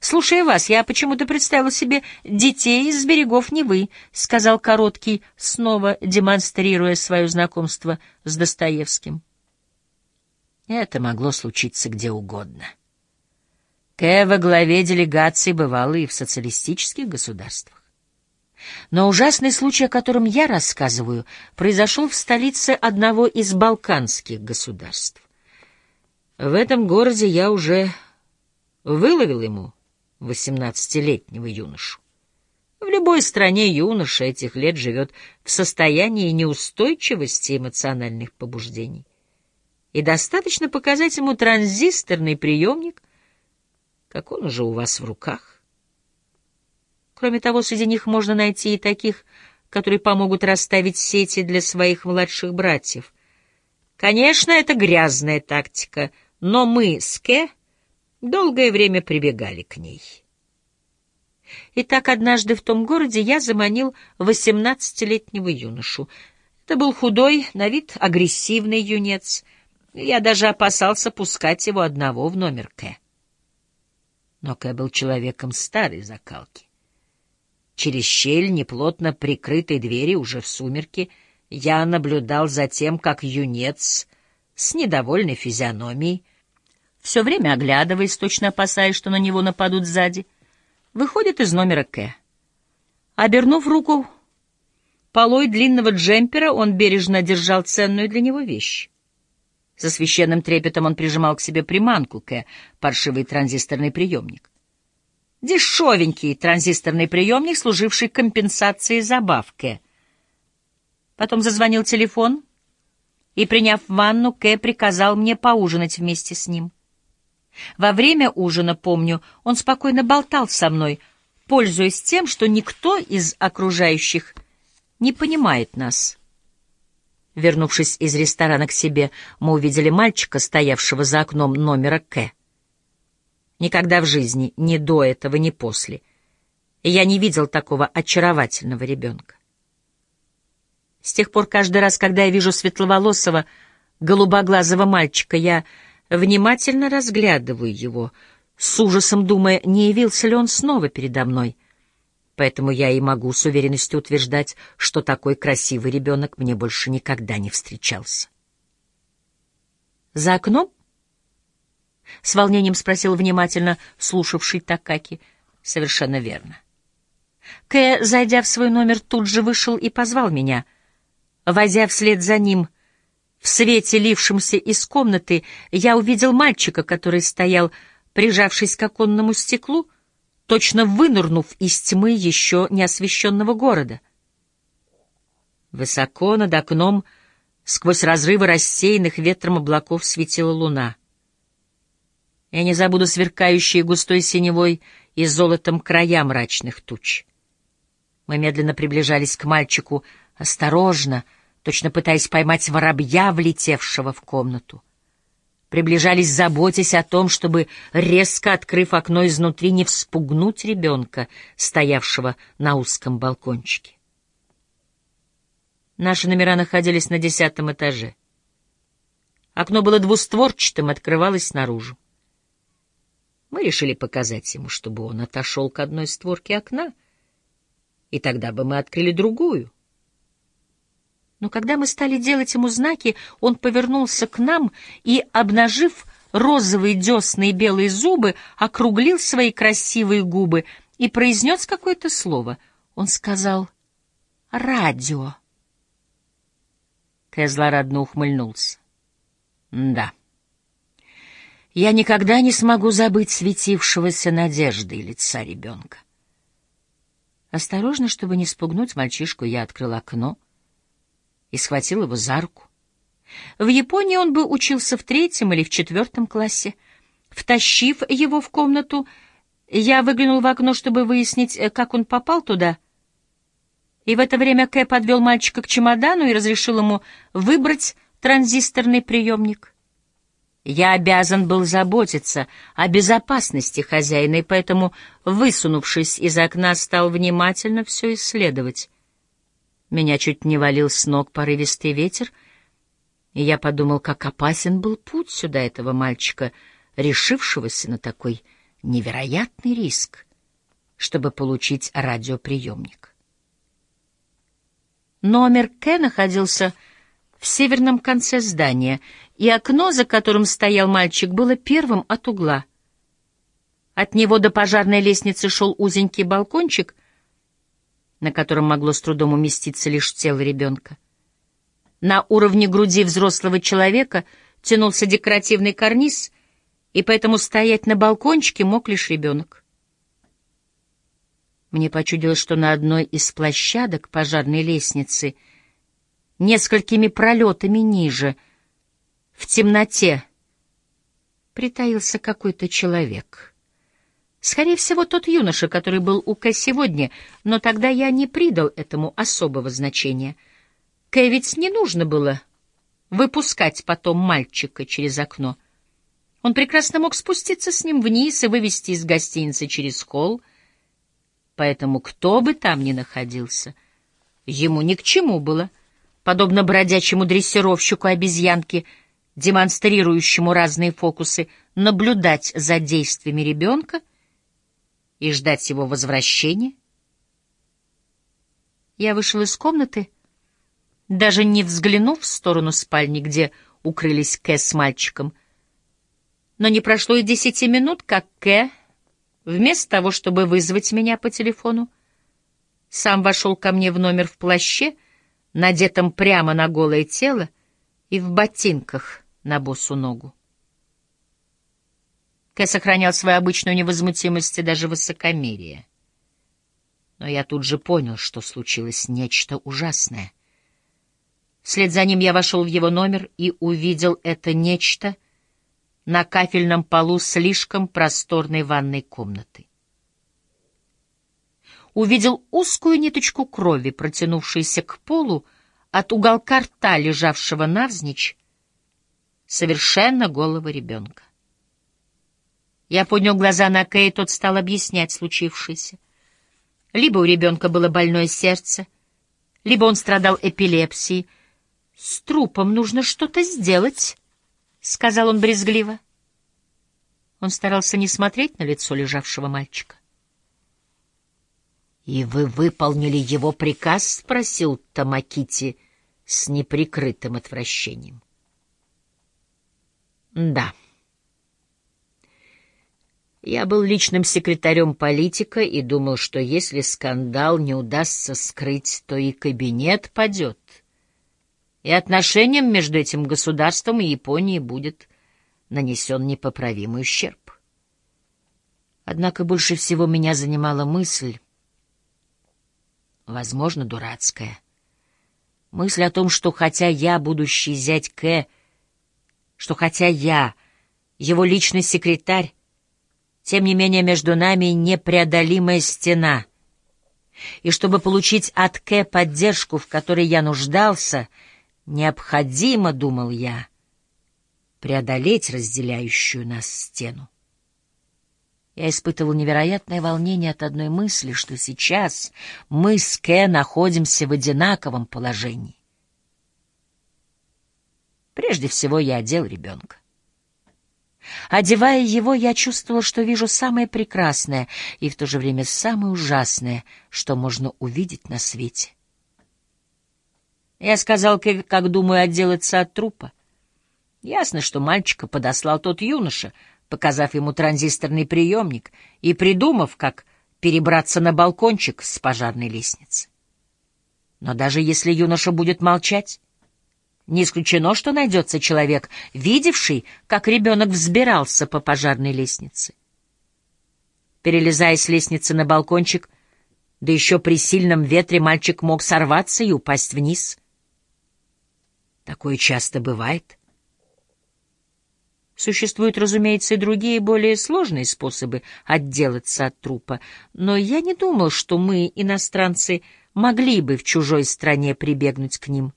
Слушая вас, я почему-то представил себе детей из берегов Невы, — сказал Короткий, снова демонстрируя свое знакомство с Достоевским. Это могло случиться где угодно. К во главе делегации бывало и в социалистических государствах. Но ужасный случай, о котором я рассказываю, произошел в столице одного из балканских государств. В этом городе я уже выловил ему восемнадцатилетнего юношу. В любой стране юноша этих лет живет в состоянии неустойчивости эмоциональных побуждений. И достаточно показать ему транзисторный приемник, как он уже у вас в руках. Кроме того, среди них можно найти и таких, которые помогут расставить сети для своих младших братьев. Конечно, это грязная тактика, но мы с Ке долгое время прибегали к ней. Итак, однажды в том городе я заманил восемнадцатилетнего юношу. Это был худой, на вид агрессивный юнец. Я даже опасался пускать его одного в номер Кэ. Но Кэ был человеком старой закалки. Через щель неплотно прикрытой двери уже в сумерки я наблюдал за тем, как юнец с недовольной физиономией, все время оглядываясь, точно опасаясь, что на него нападут сзади, выходит из номера К. Обернув руку полой длинного джемпера, он бережно держал ценную для него вещь. Со священным трепетом он прижимал к себе приманку К, паршивый транзисторный приемник. Дешевенький транзисторный приемник, служивший компенсацией забавки. Потом зазвонил телефон, и, приняв ванну, Кэ приказал мне поужинать вместе с ним. Во время ужина, помню, он спокойно болтал со мной, пользуясь тем, что никто из окружающих не понимает нас. Вернувшись из ресторана к себе, мы увидели мальчика, стоявшего за окном номера К. Никогда в жизни, ни до этого, ни после. Я не видел такого очаровательного ребенка. С тех пор каждый раз, когда я вижу светловолосого, голубоглазого мальчика, я внимательно разглядываю его, с ужасом думая, не явился ли он снова передо мной. Поэтому я и могу с уверенностью утверждать, что такой красивый ребенок мне больше никогда не встречался. За окном — с волнением спросил внимательно слушавший Такаки. — Совершенно верно. Кэ, зайдя в свой номер, тут же вышел и позвал меня. Возя вслед за ним, в свете, лившемся из комнаты, я увидел мальчика, который стоял, прижавшись к оконному стеклу, точно вынырнув из тьмы еще неосвещенного города. Высоко над окном, сквозь разрывы рассеянных ветром облаков, светила луна — я не забуду сверкающие густой синевой и золотом края мрачных туч. Мы медленно приближались к мальчику, осторожно, точно пытаясь поймать воробья, влетевшего в комнату. Приближались, заботясь о том, чтобы, резко открыв окно изнутри, не вспугнуть ребенка, стоявшего на узком балкончике. Наши номера находились на десятом этаже. Окно было двустворчатым, открывалось наружу. Мы решили показать ему, чтобы он отошел к одной створке окна, и тогда бы мы открыли другую. Но когда мы стали делать ему знаки, он повернулся к нам и, обнажив розовые десны и белые зубы, округлил свои красивые губы и произнес какое-то слово. Он сказал «радио». Кэ злорадно ухмыльнулся. «Да». Я никогда не смогу забыть светившегося надеждой лица ребенка. Осторожно, чтобы не спугнуть мальчишку, я открыл окно и схватил его за руку. В Японии он бы учился в третьем или в четвертом классе. Втащив его в комнату, я выглянул в окно, чтобы выяснить, э, как он попал туда. И в это время Кэ подвел мальчика к чемодану и разрешил ему выбрать транзисторный приемник. Я обязан был заботиться о безопасности хозяина, и поэтому, высунувшись из окна, стал внимательно все исследовать. Меня чуть не валил с ног порывистый ветер, и я подумал, как опасен был путь сюда этого мальчика, решившегося на такой невероятный риск, чтобы получить радиоприемник. Номер К находился в северном конце здания, и окно, за которым стоял мальчик, было первым от угла. От него до пожарной лестницы шел узенький балкончик, на котором могло с трудом уместиться лишь тело ребенка. На уровне груди взрослого человека тянулся декоративный карниз, и поэтому стоять на балкончике мог лишь ребенок. Мне почудилось, что на одной из площадок пожарной лестницы, несколькими пролетами ниже, в темноте, притаился какой-то человек. Скорее всего, тот юноша, который был у Кэ сегодня, но тогда я не придал этому особого значения — Кэ ведь не нужно было выпускать потом мальчика через окно. Он прекрасно мог спуститься с ним вниз и вывести из гостиницы через холл. Поэтому кто бы там ни находился, ему ни к чему было, подобно бродячему дрессировщику обезьянки, демонстрирующему разные фокусы, наблюдать за действиями ребенка и ждать его возвращения. Я вышел из комнаты, даже не взглянув в сторону спальни, где укрылись Кэ с мальчиком. Но не прошло и десяти минут, как Кэ, вместо того, чтобы вызвать меня по телефону, сам вошел ко мне в номер в плаще, надетом прямо на голое тело и в ботинках на босу ногу. Кэ сохранял свою обычную невозмутимость и даже высокомерие. Но я тут же понял, что случилось нечто ужасное. Вслед за ним я вошел в его номер и увидел это нечто на кафельном полу слишком просторной ванной комнаты. Увидел узкую ниточку крови, протянувшуюся к полу от уголка рта, лежавшего навзничь, совершенно голого ребенка. Я поднял глаза на Кэй, тот стал объяснять случившееся. Либо у ребенка было больное сердце, либо он страдал эпилепсией, «С трупом нужно что-то сделать», — сказал он брезгливо. Он старался не смотреть на лицо лежавшего мальчика. «И вы выполнили его приказ?» — спросил Тамакити с неприкрытым отвращением. «Да». Я был личным секретарем политика и думал, что если скандал не удастся скрыть, то и кабинет падет и отношениям между этим государством и Японией будет нанесен непоправимый ущерб. Однако больше всего меня занимала мысль, возможно, дурацкая, мысль о том, что хотя я будущий зять К, что хотя я его личный секретарь, тем не менее между нами непреодолимая стена. И чтобы получить от К поддержку, в которой я нуждался — Необходимо, думал я, преодолеть разделяющую нас стену. Я испытывал невероятное волнение от одной мысли, что сейчас мы с Ке находимся в одинаковом положении. Прежде всего я одел ребенка. Одевая его, я чувствовал, что вижу самое прекрасное и в то же время самое ужасное, что можно увидеть на свете. Я сказал, как думаю отделаться от трупа. Ясно, что мальчика подослал тот юноша, показав ему транзисторный приемник и придумав, как перебраться на балкончик с пожарной лестницы. Но даже если юноша будет молчать, не исключено, что найдется человек, видевший, как ребенок взбирался по пожарной лестнице. Перелезая с лестницы на балкончик, да еще при сильном ветре мальчик мог сорваться и упасть вниз — Такое часто бывает. Существуют, разумеется, и другие, более сложные способы отделаться от трупа, но я не думал, что мы, иностранцы, могли бы в чужой стране прибегнуть к ним.